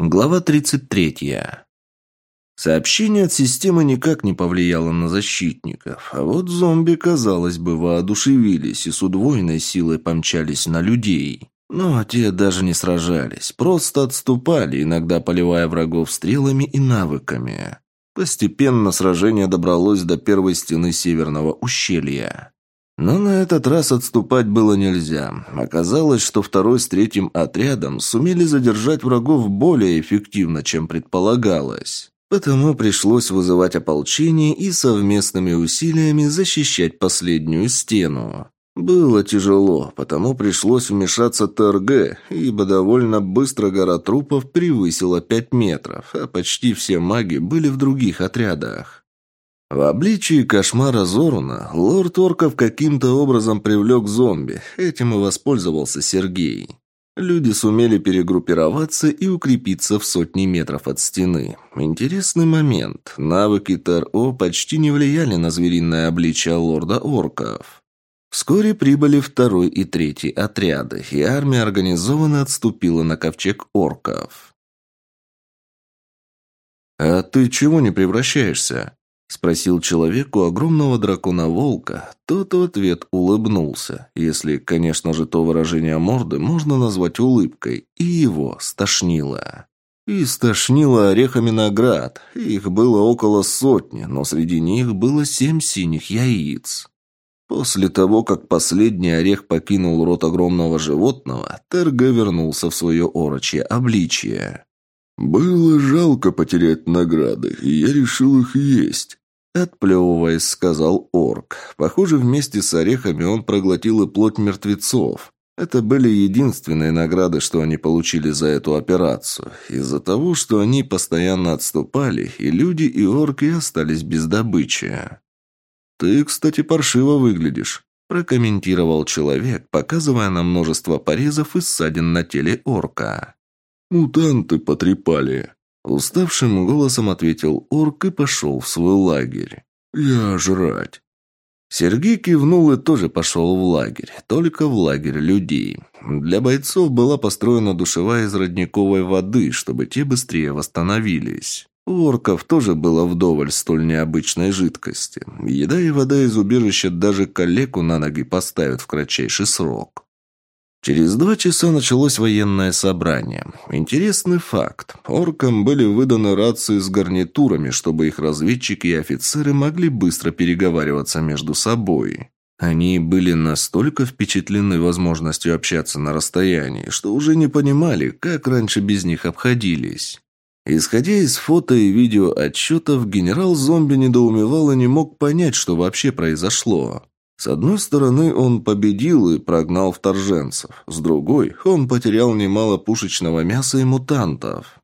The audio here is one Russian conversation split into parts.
Глава 33. Сообщение от системы никак не повлияло на защитников, а вот зомби, казалось бы, воодушевились и с удвоенной силой помчались на людей. Но те даже не сражались, просто отступали, иногда поливая врагов стрелами и навыками. Постепенно сражение добралось до первой стены северного ущелья. Но на этот раз отступать было нельзя. Оказалось, что второй с третьим отрядом сумели задержать врагов более эффективно, чем предполагалось. Потому пришлось вызывать ополчение и совместными усилиями защищать последнюю стену. Было тяжело, потому пришлось вмешаться ТРГ, ибо довольно быстро гора трупов превысила 5 метров, а почти все маги были в других отрядах. В обличии кошмара Зоруна лорд Орков каким-то образом привлек зомби. Этим и воспользовался Сергей. Люди сумели перегруппироваться и укрепиться в сотни метров от стены. Интересный момент. Навыки ТРО почти не влияли на звериное обличие лорда Орков. Вскоре прибыли второй и третий отряды, и армия организованно отступила на ковчег орков. «А ты чего не превращаешься?» Спросил человек у огромного дракона-волка. Тот в ответ улыбнулся, если, конечно же, то выражение морды можно назвать улыбкой, и его стошнило. И стошнило орехами наград. Их было около сотни, но среди них было семь синих яиц. После того, как последний орех покинул рот огромного животного, Терга вернулся в свое орочье обличие. «Было жалко потерять награды, и я решил их есть», — отплевываясь, сказал орк. Похоже, вместе с орехами он проглотил и плоть мертвецов. Это были единственные награды, что они получили за эту операцию. Из-за того, что они постоянно отступали, и люди, и орки остались без добычи. «Ты, кстати, паршиво выглядишь», – прокомментировал человек, показывая на множество порезов и ссадин на теле орка. «Мутанты потрепали», – уставшим голосом ответил орк и пошел в свой лагерь. «Я жрать». Сергей кивнул и тоже пошел в лагерь, только в лагерь людей. Для бойцов была построена душевая из родниковой воды, чтобы те быстрее восстановились. У орков тоже было вдоволь столь необычной жидкости. Еда и вода из убежища даже калеку на ноги поставят в кратчайший срок. Через два часа началось военное собрание. Интересный факт. Оркам были выданы рации с гарнитурами, чтобы их разведчики и офицеры могли быстро переговариваться между собой. Они были настолько впечатлены возможностью общаться на расстоянии, что уже не понимали, как раньше без них обходились. Исходя из фото и видео отчетов, генерал зомби недоумевал и не мог понять, что вообще произошло. С одной стороны, он победил и прогнал вторженцев. С другой, он потерял немало пушечного мяса и мутантов.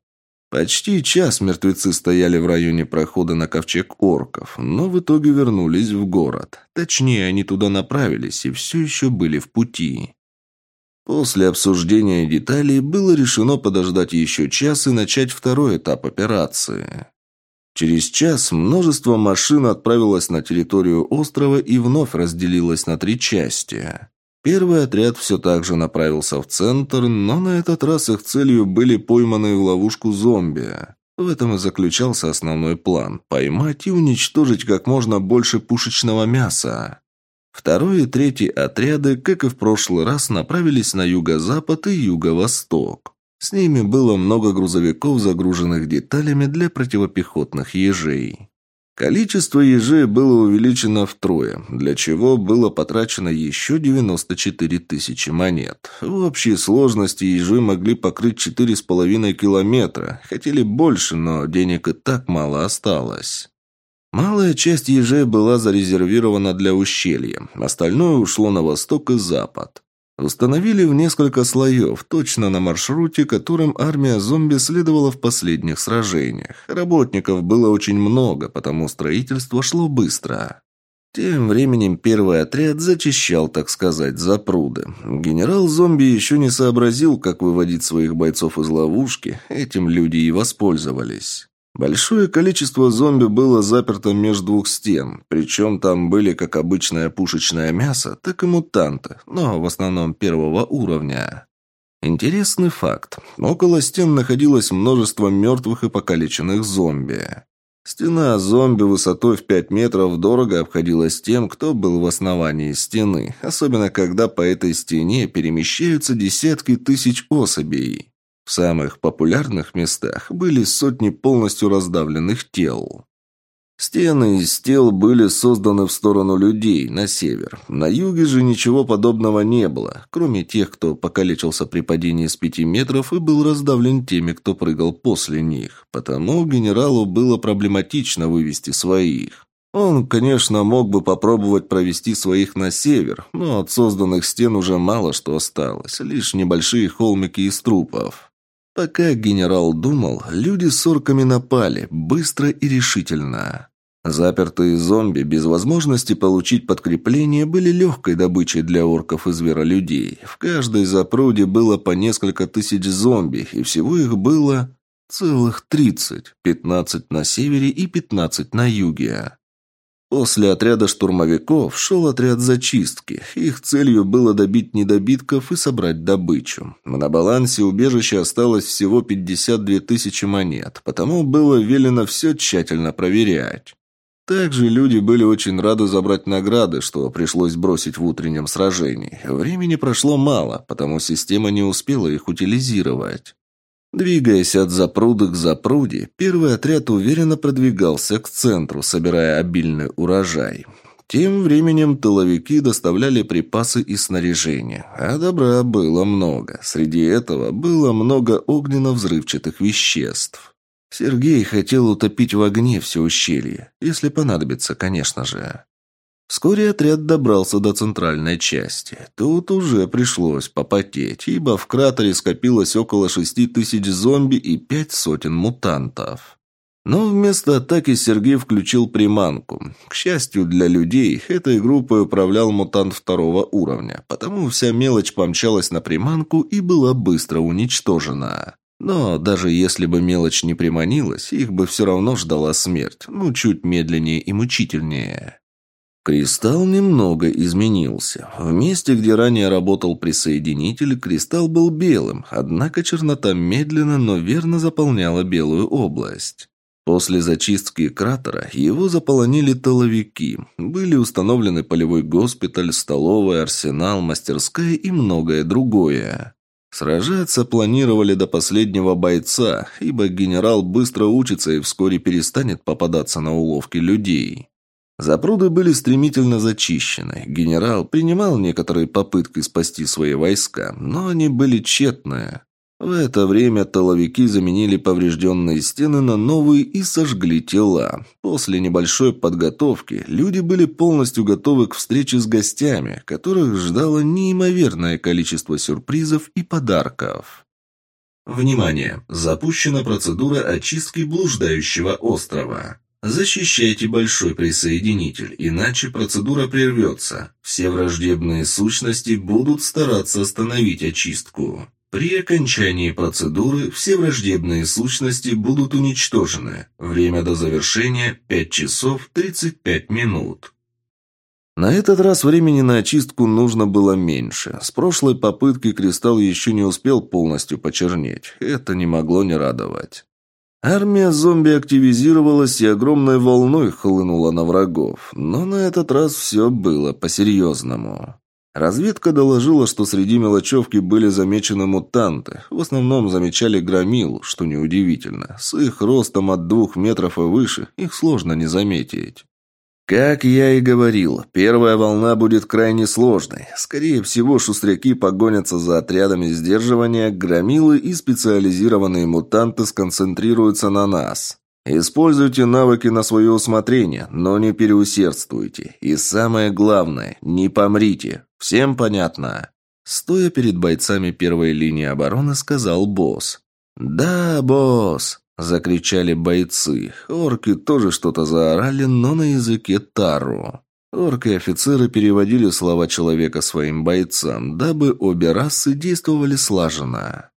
Почти час мертвецы стояли в районе прохода на ковчег орков, но в итоге вернулись в город. Точнее, они туда направились и все еще были в пути. После обсуждения деталей было решено подождать еще час и начать второй этап операции. Через час множество машин отправилось на территорию острова и вновь разделилось на три части. Первый отряд все так же направился в центр, но на этот раз их целью были пойманные в ловушку зомби. В этом и заключался основной план – поймать и уничтожить как можно больше пушечного мяса. Второй и третий отряды, как и в прошлый раз, направились на юго-запад и юго-восток. С ними было много грузовиков, загруженных деталями для противопехотных ежей. Количество ежей было увеличено втрое, для чего было потрачено еще 94 тысячи монет. В общей сложности ежи могли покрыть 4,5 километра. Хотели больше, но денег и так мало осталось. Малая часть ежей была зарезервирована для ущелья, остальное ушло на восток и запад. Установили в несколько слоев, точно на маршруте, которым армия зомби следовала в последних сражениях. Работников было очень много, потому строительство шло быстро. Тем временем первый отряд зачищал, так сказать, запруды. Генерал-зомби еще не сообразил, как выводить своих бойцов из ловушки, этим люди и воспользовались. Большое количество зомби было заперто между двух стен, причем там были как обычное пушечное мясо, так и мутанты, но в основном первого уровня. Интересный факт. Около стен находилось множество мертвых и покалеченных зомби. Стена зомби высотой в 5 метров дорого обходилась тем, кто был в основании стены, особенно когда по этой стене перемещаются десятки тысяч особей. В самых популярных местах были сотни полностью раздавленных тел. Стены из тел были созданы в сторону людей, на север. На юге же ничего подобного не было, кроме тех, кто покалечился при падении с пяти метров и был раздавлен теми, кто прыгал после них. Потому генералу было проблематично вывести своих. Он, конечно, мог бы попробовать провести своих на север, но от созданных стен уже мало что осталось, лишь небольшие холмики из трупов. Пока генерал думал, люди с орками напали, быстро и решительно. Запертые зомби без возможности получить подкрепление были легкой добычей для орков и зверолюдей. В каждой запруде было по несколько тысяч зомби, и всего их было целых тридцать, пятнадцать на севере и пятнадцать на юге. После отряда штурмовиков шел отряд зачистки. Их целью было добить недобитков и собрать добычу. На балансе убежища осталось всего 52 тысячи монет, потому было велено все тщательно проверять. Также люди были очень рады забрать награды, что пришлось бросить в утреннем сражении. Времени прошло мало, потому система не успела их утилизировать. Двигаясь от запруды к запруде, первый отряд уверенно продвигался к центру, собирая обильный урожай. Тем временем тыловики доставляли припасы и снаряжение, а добра было много. Среди этого было много огненно-взрывчатых веществ. Сергей хотел утопить в огне все ущелье, если понадобится, конечно же. Вскоре отряд добрался до центральной части. Тут уже пришлось попотеть, ибо в кратере скопилось около шести тысяч зомби и пять сотен мутантов. Но вместо атаки Сергей включил приманку. К счастью для людей, этой группой управлял мутант второго уровня, потому вся мелочь помчалась на приманку и была быстро уничтожена. Но даже если бы мелочь не приманилась, их бы все равно ждала смерть, ну, чуть медленнее и мучительнее. Кристалл немного изменился. В месте, где ранее работал присоединитель, кристалл был белым, однако чернота медленно, но верно заполняла белую область. После зачистки кратера его заполонили толовики. Были установлены полевой госпиталь, столовая, арсенал, мастерская и многое другое. Сражаться планировали до последнего бойца, ибо генерал быстро учится и вскоре перестанет попадаться на уловки людей. Запруды были стремительно зачищены. Генерал принимал некоторые попытки спасти свои войска, но они были тщетные. В это время толовики заменили поврежденные стены на новые и сожгли тела. После небольшой подготовки люди были полностью готовы к встрече с гостями, которых ждало неимоверное количество сюрпризов и подарков. Внимание! Запущена процедура очистки блуждающего острова. Защищайте большой присоединитель, иначе процедура прервется. Все враждебные сущности будут стараться остановить очистку. При окончании процедуры все враждебные сущности будут уничтожены. Время до завершения 5 часов 35 минут. На этот раз времени на очистку нужно было меньше. С прошлой попытки кристалл еще не успел полностью почернеть. Это не могло не радовать. Армия зомби активизировалась и огромной волной хлынула на врагов, но на этот раз все было по-серьезному. Разведка доложила, что среди мелочевки были замечены мутанты. В основном замечали громил, что неудивительно. С их ростом от двух метров и выше их сложно не заметить. Как я и говорил, первая волна будет крайне сложной. Скорее всего, шустряки погонятся за отрядами сдерживания, громилы и специализированные мутанты сконцентрируются на нас. Используйте навыки на свое усмотрение, но не переусердствуйте. И самое главное, не помрите. Всем понятно?» Стоя перед бойцами первой линии обороны, сказал босс. «Да, босс!» – закричали бойцы. Орки тоже что-то заорали, но на языке Тару. Орки и офицеры переводили слова человека своим бойцам, дабы обе расы действовали слаженно.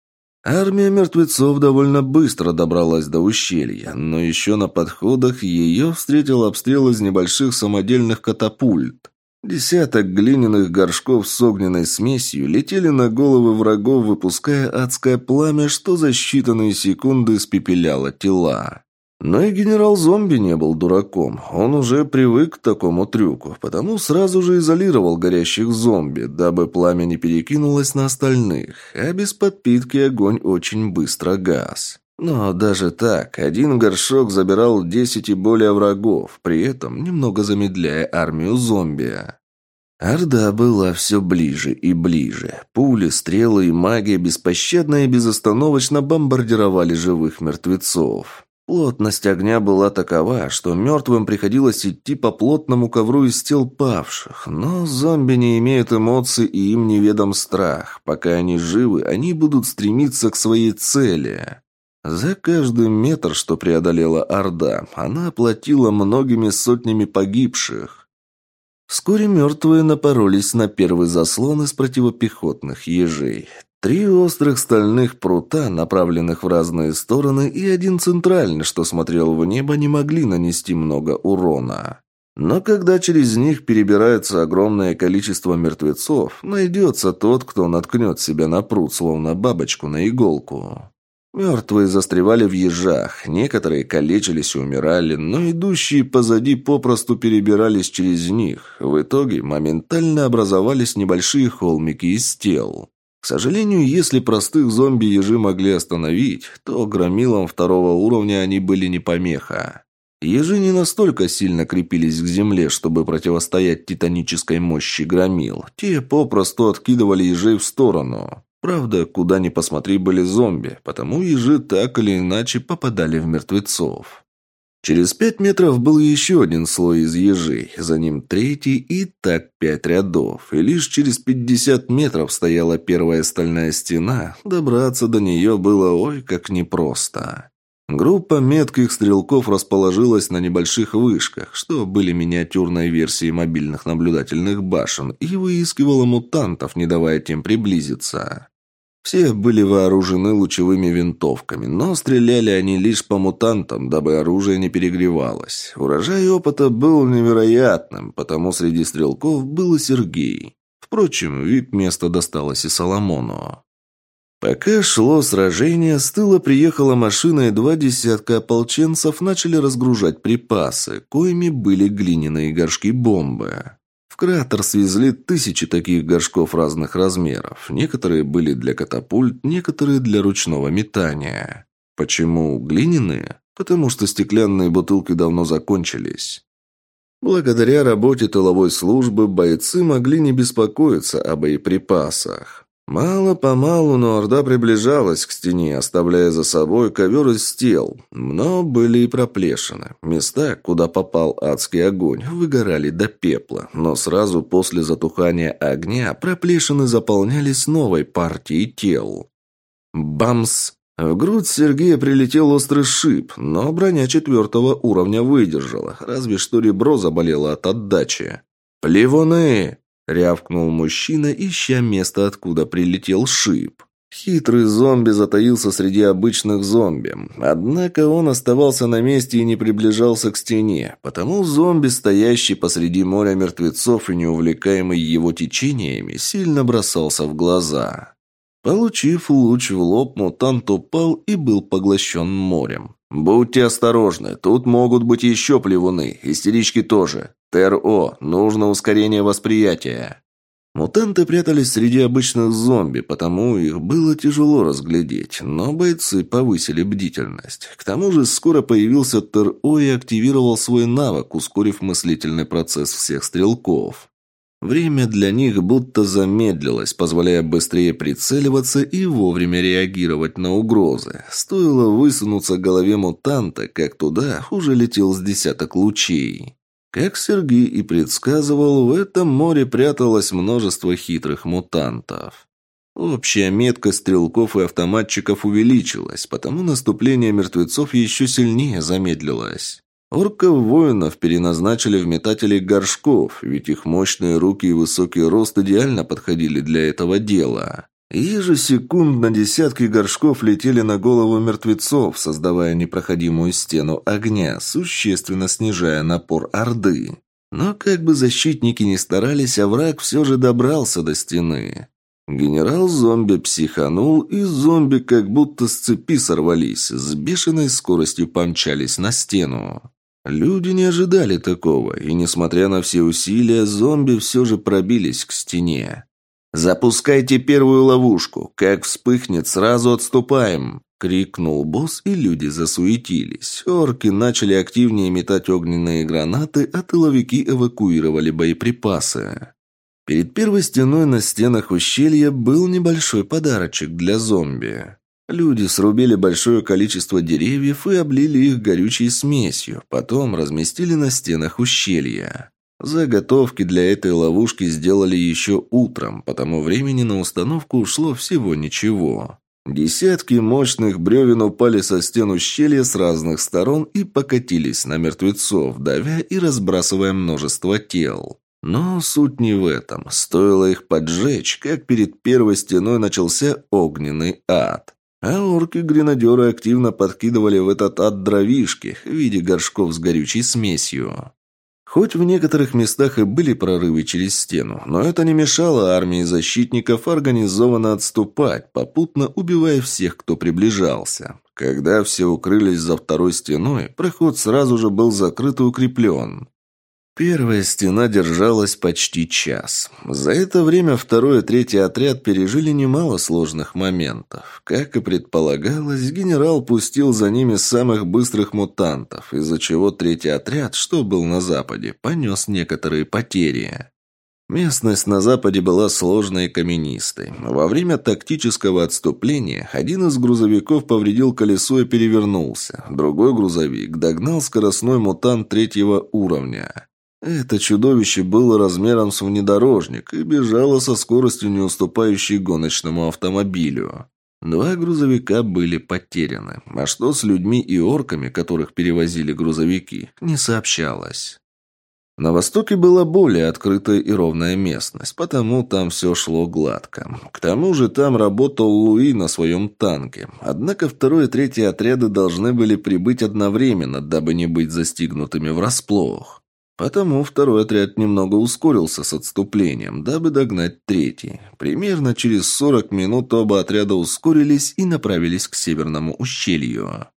Армия мертвецов довольно быстро добралась до ущелья, но еще на подходах ее встретил обстрел из небольших самодельных катапульт. Десяток глиняных горшков с огненной смесью летели на головы врагов, выпуская адское пламя, что за считанные секунды испепеляло тела. Но и генерал-зомби не был дураком. Он уже привык к такому трюку, потому сразу же изолировал горящих зомби, дабы пламя не перекинулось на остальных, а без подпитки огонь очень быстро гас. Но даже так, один горшок забирал десять и более врагов, при этом немного замедляя армию зомби. Орда была все ближе и ближе. Пули, стрелы и магия беспощадно и безостановочно бомбардировали живых мертвецов. Плотность огня была такова, что мертвым приходилось идти по плотному ковру из тел павших, но зомби не имеют эмоций и им неведом страх. Пока они живы, они будут стремиться к своей цели. За каждый метр, что преодолела Орда, она оплатила многими сотнями погибших. Вскоре мертвые напоролись на первый заслон из противопехотных ежей. Три острых стальных прута, направленных в разные стороны, и один центральный, что смотрел в небо, не могли нанести много урона. Но когда через них перебирается огромное количество мертвецов, найдется тот, кто наткнет себя на пруд, словно бабочку на иголку. Мертвые застревали в ежах, некоторые калечились и умирали, но идущие позади попросту перебирались через них. В итоге моментально образовались небольшие холмики из тел. К сожалению, если простых зомби-ежи могли остановить, то громилам второго уровня они были не помеха. Ежи не настолько сильно крепились к земле, чтобы противостоять титанической мощи громил. Те попросту откидывали ежей в сторону. Правда, куда ни посмотри, были зомби, потому ежи так или иначе попадали в мертвецов. Через пять метров был еще один слой из ежей, за ним третий и так пять рядов. И лишь через пятьдесят метров стояла первая стальная стена, добраться до нее было ой как непросто. Группа метких стрелков расположилась на небольших вышках, что были миниатюрной версией мобильных наблюдательных башен, и выискивала мутантов, не давая тем приблизиться. Все были вооружены лучевыми винтовками, но стреляли они лишь по мутантам, дабы оружие не перегревалось. Урожай опыта был невероятным, потому среди стрелков был и Сергей. Впрочем, вид места досталось и Соломону. Пока шло сражение, с тыла приехала машина, и два десятка ополченцев начали разгружать припасы, коими были глиняные горшки бомбы. Кратер свезли тысячи таких горшков разных размеров. Некоторые были для катапульт, некоторые для ручного метания. Почему глиняные? Потому что стеклянные бутылки давно закончились. Благодаря работе тыловой службы бойцы могли не беспокоиться о боеприпасах. Мало-помалу, но Орда приближалась к стене, оставляя за собой ковер из тел. Но были и проплешины. Места, куда попал адский огонь, выгорали до пепла. Но сразу после затухания огня проплешины заполнялись новой партией тел. Бамс! В грудь Сергея прилетел острый шип, но броня четвертого уровня выдержала, разве что ребро заболело от отдачи. «Плевуны!» Рявкнул мужчина, ища место, откуда прилетел шип. Хитрый зомби затаился среди обычных зомби. Однако он оставался на месте и не приближался к стене. Потому зомби, стоящий посреди моря мертвецов и не увлекаемый его течениями, сильно бросался в глаза. Получив луч в лоб, мутант упал и был поглощен морем. «Будьте осторожны, тут могут быть еще плевуны, истерички тоже. ТРО, нужно ускорение восприятия». Мутанты прятались среди обычных зомби, потому их было тяжело разглядеть, но бойцы повысили бдительность. К тому же скоро появился ТРО и активировал свой навык, ускорив мыслительный процесс всех стрелков. Время для них будто замедлилось, позволяя быстрее прицеливаться и вовремя реагировать на угрозы. Стоило высунуться голове мутанта, как туда уже летел с десяток лучей. Как Сергей и предсказывал, в этом море пряталось множество хитрых мутантов. Общая меткость стрелков и автоматчиков увеличилась, потому наступление мертвецов еще сильнее замедлилось. Орков-воинов переназначили в метателей горшков, ведь их мощные руки и высокий рост идеально подходили для этого дела. Ежесекундно десятки горшков летели на голову мертвецов, создавая непроходимую стену огня, существенно снижая напор Орды. Но как бы защитники ни старались, а враг все же добрался до стены. Генерал-зомби психанул, и зомби как будто с цепи сорвались, с бешеной скоростью помчались на стену. Люди не ожидали такого, и, несмотря на все усилия, зомби все же пробились к стене. «Запускайте первую ловушку. Как вспыхнет, сразу отступаем!» — крикнул босс, и люди засуетились. Орки начали активнее метать огненные гранаты, а тыловики эвакуировали боеприпасы. Перед первой стеной на стенах ущелья был небольшой подарочек для зомби. Люди срубили большое количество деревьев и облили их горючей смесью, потом разместили на стенах ущелья. Заготовки для этой ловушки сделали еще утром, потому времени на установку ушло всего ничего. Десятки мощных бревен упали со стен ущелья с разных сторон и покатились на мертвецов, давя и разбрасывая множество тел. Но суть не в этом. Стоило их поджечь, как перед первой стеной начался огненный ад. А орки-гренадеры активно подкидывали в этот ад дровишки в виде горшков с горючей смесью. Хоть в некоторых местах и были прорывы через стену, но это не мешало армии защитников организованно отступать, попутно убивая всех, кто приближался. Когда все укрылись за второй стеной, проход сразу же был закрыт и укреплен. Первая стена держалась почти час. За это время второй и третий отряд пережили немало сложных моментов. Как и предполагалось, генерал пустил за ними самых быстрых мутантов, из-за чего третий отряд, что был на западе, понес некоторые потери. Местность на западе была сложной и каменистой. Во время тактического отступления один из грузовиков повредил колесо и перевернулся. Другой грузовик догнал скоростной мутант третьего уровня. Это чудовище было размером с внедорожник и бежало со скоростью, не уступающей гоночному автомобилю. Два грузовика были потеряны, а что с людьми и орками, которых перевозили грузовики, не сообщалось. На востоке была более открытая и ровная местность, потому там все шло гладко. К тому же там работал Луи на своем танке. Однако второй и третий отряды должны были прибыть одновременно, дабы не быть застигнутыми врасплох. Потому второй отряд немного ускорился с отступлением, дабы догнать третий. Примерно через 40 минут оба отряда ускорились и направились к северному ущелью.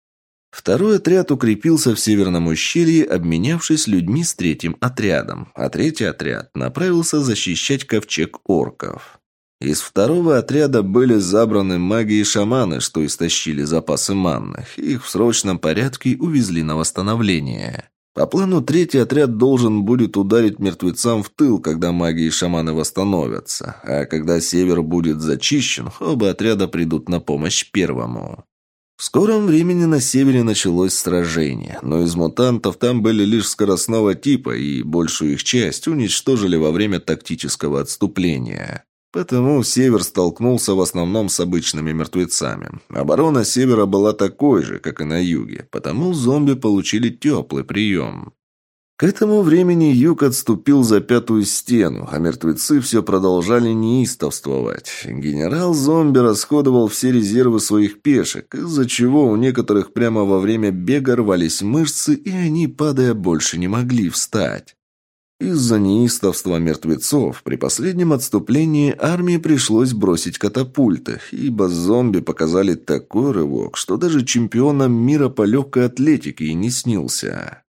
Второй отряд укрепился в северном ущелье, обменявшись людьми с третьим отрядом, а третий отряд направился защищать ковчег орков. Из второго отряда были забраны маги и шаманы, что истощили запасы манны. Их в срочном порядке увезли на восстановление. По плану третий отряд должен будет ударить мертвецам в тыл, когда маги и шаманы восстановятся. А когда север будет зачищен, оба отряда придут на помощь первому. В скором времени на севере началось сражение, но из мутантов там были лишь скоростного типа, и большую их часть уничтожили во время тактического отступления. Потому Север столкнулся в основном с обычными мертвецами. Оборона Севера была такой же, как и на юге, потому зомби получили теплый прием. К этому времени юг отступил за пятую стену, а мертвецы все продолжали неистовствовать. Генерал-зомби расходовал все резервы своих пешек, из-за чего у некоторых прямо во время бега рвались мышцы, и они, падая, больше не могли встать. Из-за неистовства мертвецов при последнем отступлении армии пришлось бросить катапульты, ибо зомби показали такой рывок, что даже чемпионам мира по легкой атлетике и не снился.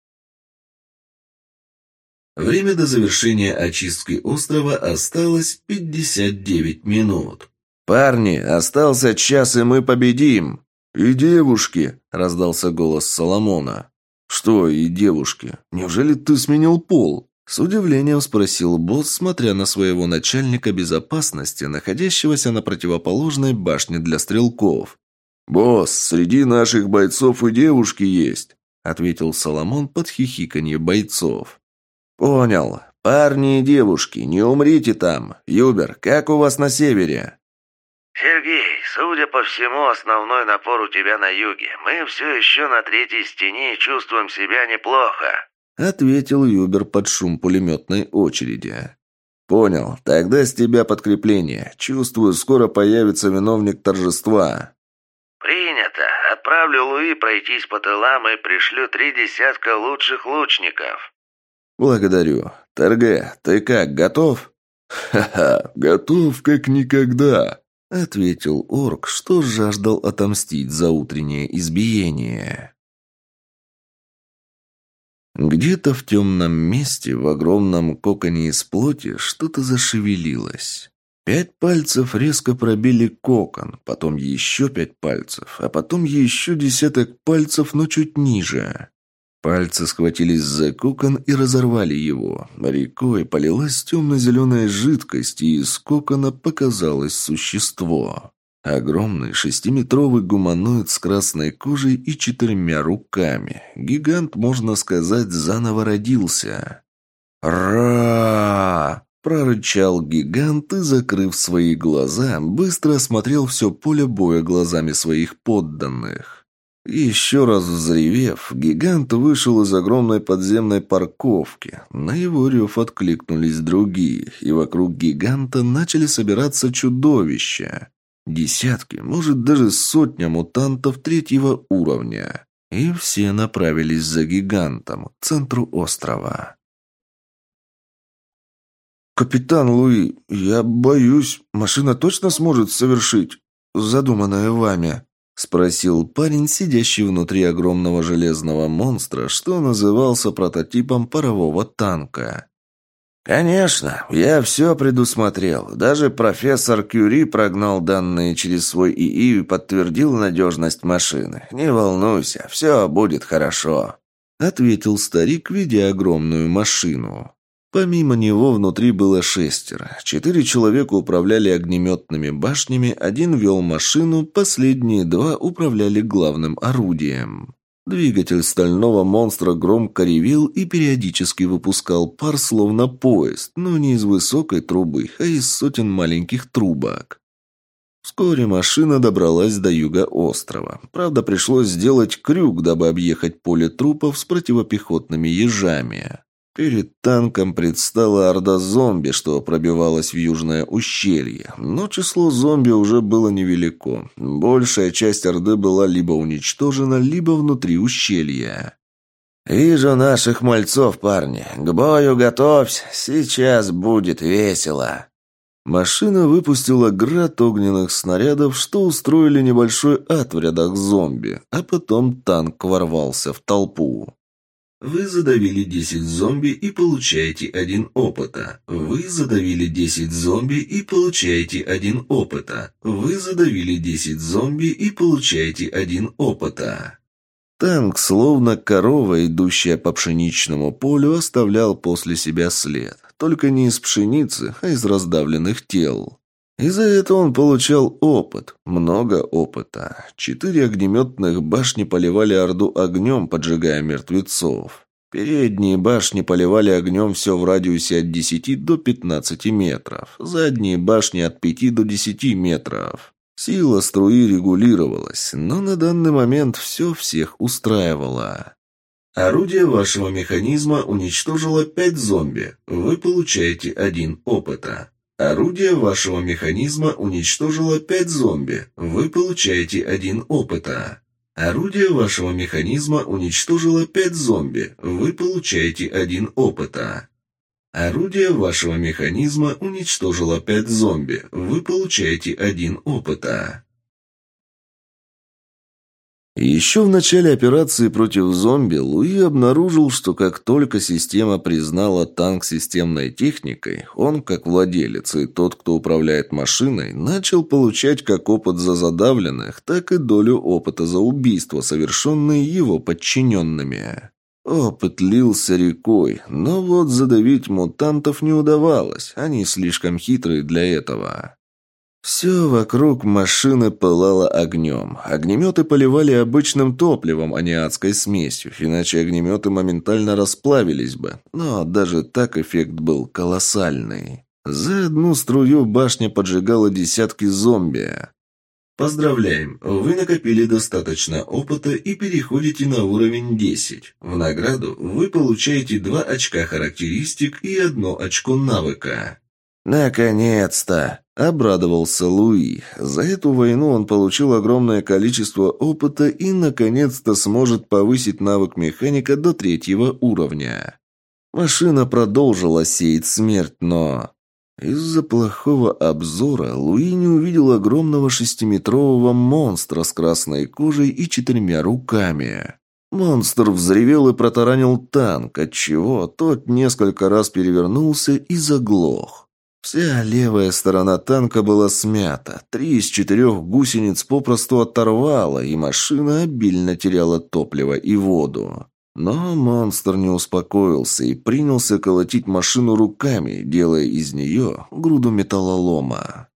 Время до завершения очистки острова осталось 59 минут. «Парни, остался час, и мы победим!» «И девушки!» – раздался голос Соломона. «Что и девушки? Неужели ты сменил пол?» С удивлением спросил босс, смотря на своего начальника безопасности, находящегося на противоположной башне для стрелков. «Босс, среди наших бойцов и девушки есть», — ответил Соломон под хихиканье бойцов. «Понял. Парни и девушки, не умрите там. Юбер, как у вас на севере?» «Сергей, судя по всему, основной напор у тебя на юге. Мы все еще на третьей стене и чувствуем себя неплохо», ответил Юбер под шум пулеметной очереди. «Понял. Тогда с тебя подкрепление. Чувствую, скоро появится виновник торжества». «Принято. Отправлю Луи пройтись по тылам и пришлю три десятка лучших лучников». «Благодарю. ТРГ, ты как, готов?» «Ха-ха, готов как никогда», — ответил орк, что жаждал отомстить за утреннее избиение. Где-то в темном месте, в огромном коконе из плоти, что-то зашевелилось. Пять пальцев резко пробили кокон, потом еще пять пальцев, а потом еще десяток пальцев, но чуть ниже. Пальцы схватились за кокон и разорвали его. Рекой полилась темно-зеленая жидкость, и из кокона показалось существо. Огромный шестиметровый гуманоид с красной кожей и четырьмя руками. Гигант, можно сказать, заново родился. «Ра!» – прорычал гигант и, закрыв свои глаза, быстро осмотрел все поле боя глазами своих подданных. Еще раз взревев, гигант вышел из огромной подземной парковки. На его рев откликнулись другие, и вокруг гиганта начали собираться чудовища. Десятки, может даже сотня мутантов третьего уровня. И все направились за гигантом, к центру острова. «Капитан Луи, я боюсь, машина точно сможет совершить задуманное вами?» Спросил парень, сидящий внутри огромного железного монстра, что назывался прототипом парового танка. «Конечно, я все предусмотрел. Даже профессор Кюри прогнал данные через свой ИИ и подтвердил надежность машины. Не волнуйся, все будет хорошо», — ответил старик, видя огромную машину. Помимо него внутри было шестеро. Четыре человека управляли огнеметными башнями, один вел машину, последние два управляли главным орудием. Двигатель стального монстра громко ревел и периодически выпускал пар, словно поезд, но не из высокой трубы, а из сотен маленьких трубок. Вскоре машина добралась до юга острова. Правда, пришлось сделать крюк, дабы объехать поле трупов с противопехотными ежами. Перед танком предстала орда зомби, что пробивалась в южное ущелье. Но число зомби уже было невелико. Большая часть орды была либо уничтожена, либо внутри ущелья. «Вижу наших мальцов, парни. К бою готовься. Сейчас будет весело». Машина выпустила град огненных снарядов, что устроили небольшой ад в рядах зомби, а потом танк ворвался в толпу. Вы задавили 10 зомби и получаете один опыта. Вы задавили 10 зомби и получаете один опыта. Вы задавили 10 зомби и получаете один опыта. Танк, словно корова, идущая по пшеничному полю, оставлял после себя след. Только не из пшеницы, а из раздавленных тел. И за это он получал опыт, много опыта. Четыре огнеметных башни поливали Орду огнем, поджигая мертвецов. Передние башни поливали огнем все в радиусе от 10 до 15 метров, задние башни от 5 до 10 метров. Сила струи регулировалась, но на данный момент все всех устраивало. Орудие вашего механизма уничтожило 5 зомби. Вы получаете один опыта. Орудие вашего механизма уничтожило 5 зомби. Вы получаете один опыта. Орудие вашего механизма уничтожило 5 зомби. Вы получаете один опыта. Орудие вашего механизма уничтожило 5 зомби. Вы получаете один опыта. Еще в начале операции против зомби Луи обнаружил, что как только система признала танк системной техникой, он, как владелец и тот, кто управляет машиной, начал получать как опыт за задавленных, так и долю опыта за убийства, совершенные его подчиненными. Опыт лился рекой, но вот задавить мутантов не удавалось, они слишком хитрые для этого. Все вокруг машины пылало огнем. Огнеметы поливали обычным топливом, а не адской смесью, иначе огнеметы моментально расплавились бы. Но даже так эффект был колоссальный. За одну струю башня поджигала десятки зомби. Поздравляем, вы накопили достаточно опыта и переходите на уровень 10. В награду вы получаете 2 очка характеристик и 1 очко навыка. «Наконец-то!» – обрадовался Луи. За эту войну он получил огромное количество опыта и, наконец-то, сможет повысить навык механика до третьего уровня. Машина продолжила сеять смерть, но... Из-за плохого обзора Луи не увидел огромного шестиметрового монстра с красной кожей и четырьмя руками. Монстр взревел и протаранил танк, отчего тот несколько раз перевернулся и заглох. Вся левая сторона танка была смята, три из четырех гусениц попросту оторвало, и машина обильно теряла топливо и воду. Но монстр не успокоился и принялся колотить машину руками, делая из нее груду металлолома.